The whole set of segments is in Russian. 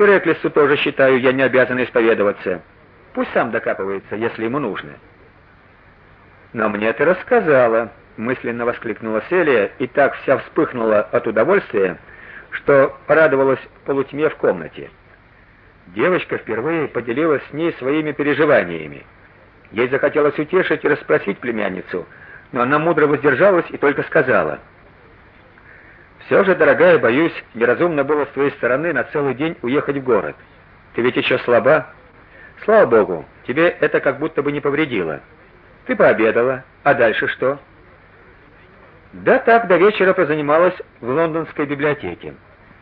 И Реклису тоже считаю, я не обязан исповедоваться. Пусть сам докапывается, если ему нужно. Но мне ты рассказала, мысленно воскликнула Селия и так вся вспыхнула от удовольствия, что порадовалась полутьме в комнате. Девочка впервые поделилась с ней своими переживаниями. Ей захотелось утешить и расспросить племянницу, но она мудро воздержалась и только сказала: «Все же, дорогая, боюсь, неразумно было с твоей стороны на целый день уехать в город. Ты ведь еще слаба. Слава богу, тебе это как будто бы не повредило. Ты пообедала, а дальше что? Да так до вечера позанималась в лондонской библиотеке.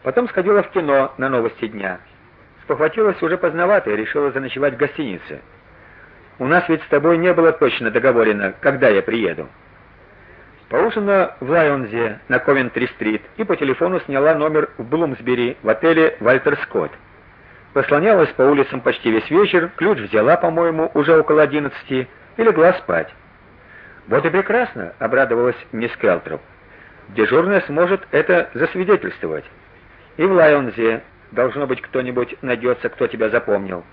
Потом сходила в кино на новости дня. Спохватилась уже поздновато и решила заночевать в гостинице. У нас ведь с тобой не было точно договорено, когда я приеду. Поужинала в Лайонзе на Ковентри-стрит и по телефону сняла номер в Блумсбери в отеле Вальтер Скотт. Послонялась по улицам почти весь вечер, ключ взяла, по-моему, уже около одиннадцати и легла спать. Вот и прекрасно, обрадовалась мисс Келтроп. Дежурная сможет это засвидетельствовать. И в Лайонзе должно быть кто-нибудь найдется, кто тебя запомнил.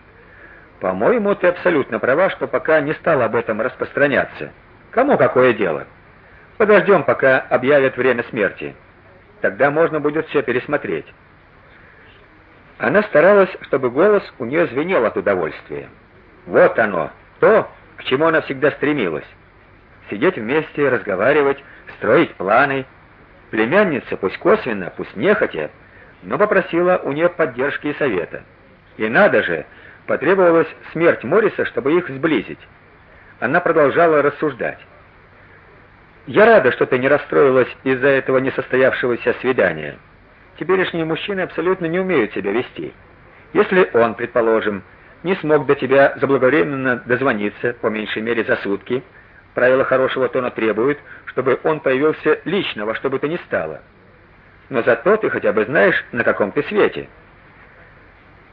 По-моему, ты абсолютно права, что пока не стал об этом распространяться. Кому какое дело? Подождем, пока объявят время смерти. Тогда можно будет все пересмотреть. Она старалась, чтобы голос у нее звенел от удовольствия. Вот оно, то, к чему она всегда стремилась. Сидеть вместе, разговаривать, строить планы. Племянница, пусть косвенно, пусть нехотя, но попросила у нее поддержки и совета. И надо же, потребовалась смерть Мориса, чтобы их сблизить. Она продолжала рассуждать. Я рада, что ты не расстроилась из-за этого несостоявшегося свидания. Теперешние мужчины абсолютно не умеют себя вести. Если он, предположим, не смог до тебя заблаговременно дозвониться, по меньшей мере за сутки, правила хорошего тона требуют, чтобы он появился лично во что бы то ни стало. Но зато ты хотя бы знаешь, на каком ты свете.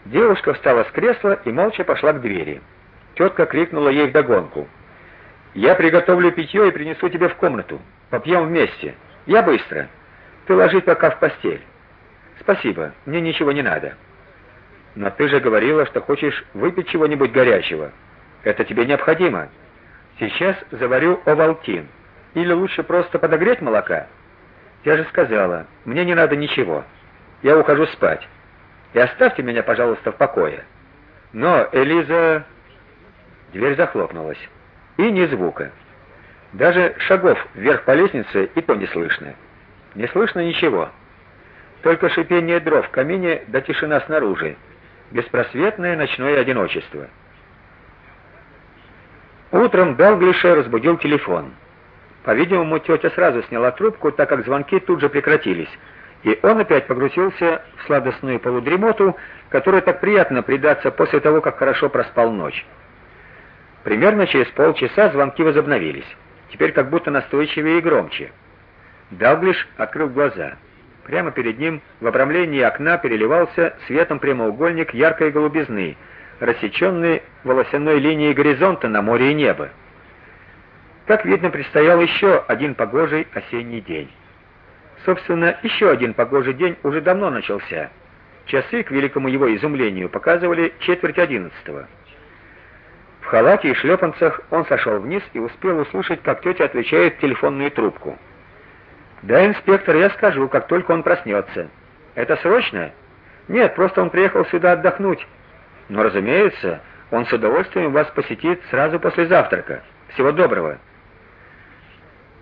Девушка встала с кресла и молча пошла к двери. Тетка крикнула ей вдогонку: "Я приготовлю питье и принесу тебе в комнату. Попьем вместе. Я быстро. Ты ложись пока в постель". Спасибо, мне ничего не надо. Но ты же говорила, что хочешь выпить чего-нибудь горячего. Это тебе необходимо. Сейчас заварю овалтин. Или лучше просто подогреть молока? Я же сказала, мне не надо ничего. Я ухожу спать. И оставьте меня, пожалуйста, в покое. Но Элиза Дверь захлопнулась. И ни звука. Даже шагов вверх по лестнице и то не слышно. Не слышно ничего. Только шипение дров в камине да тишина снаружи. Беспросветное ночное одиночество. Утром Далглиша разбудил телефон. По-видимому, тетя сразу сняла трубку, так как звонки тут же прекратились, и он опять погрузился в сладостную полудремоту, которой так приятно предаться после того, как хорошо проспал ночь. Примерно через полчаса звонки возобновились, теперь как будто настойчивее и громче. Далглиш открыл глаза. Прямо перед ним в обрамлении окна переливался светом прямоугольник яркой голубизны, рассеченный волосяной линией горизонта на море и небо. Как видно, предстоял еще один погожий осенний день. Собственно, еще один погожий день уже давно начался. Часы, к великому его изумлению, показывали четверть одиннадцатого. Халате и шлепанцах он сошел вниз и успел услышать, как тетя отвечает в телефонную трубку. Да, инспектор, я скажу, как только он проснется. Это срочно? Нет, просто он приехал сюда отдохнуть. Но, разумеется, он с удовольствием вас посетит сразу после завтрака. Всего доброго.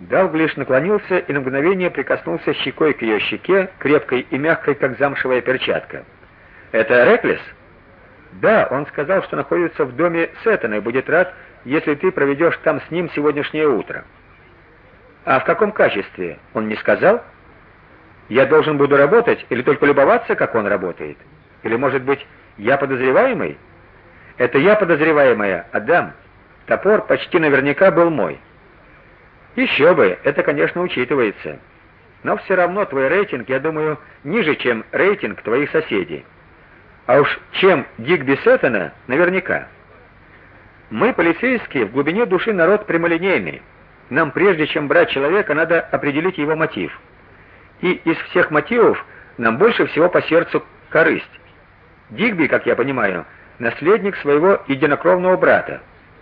Далглиш наклонился и на мгновение прикоснулся щекой к ее щеке, крепкой и мягкой, как замшевая перчатка. Это Реклис? Да, он сказал, что находится в доме Сеттона и будет рад, если ты проведешь там с ним сегодняшнее утро. А в каком качестве? Он не сказал? Я должен буду работать или только любоваться, как он работает? Или, может быть, я подозреваемый? Это я подозреваемая, Адам. Топор почти наверняка был мой. Еще бы, это, конечно, учитывается. Но все равно твой рейтинг, я думаю, ниже, чем рейтинг твоих соседей. А уж чем Дик Бессеттона, наверняка. Мы, полицейские, в глубине души народ прямолинейный. Нам прежде чем брать человека, надо определить его мотив. И из всех мотивов нам больше всего по сердцу корысть. Дигби, как я понимаю, наследник своего единокровного брата.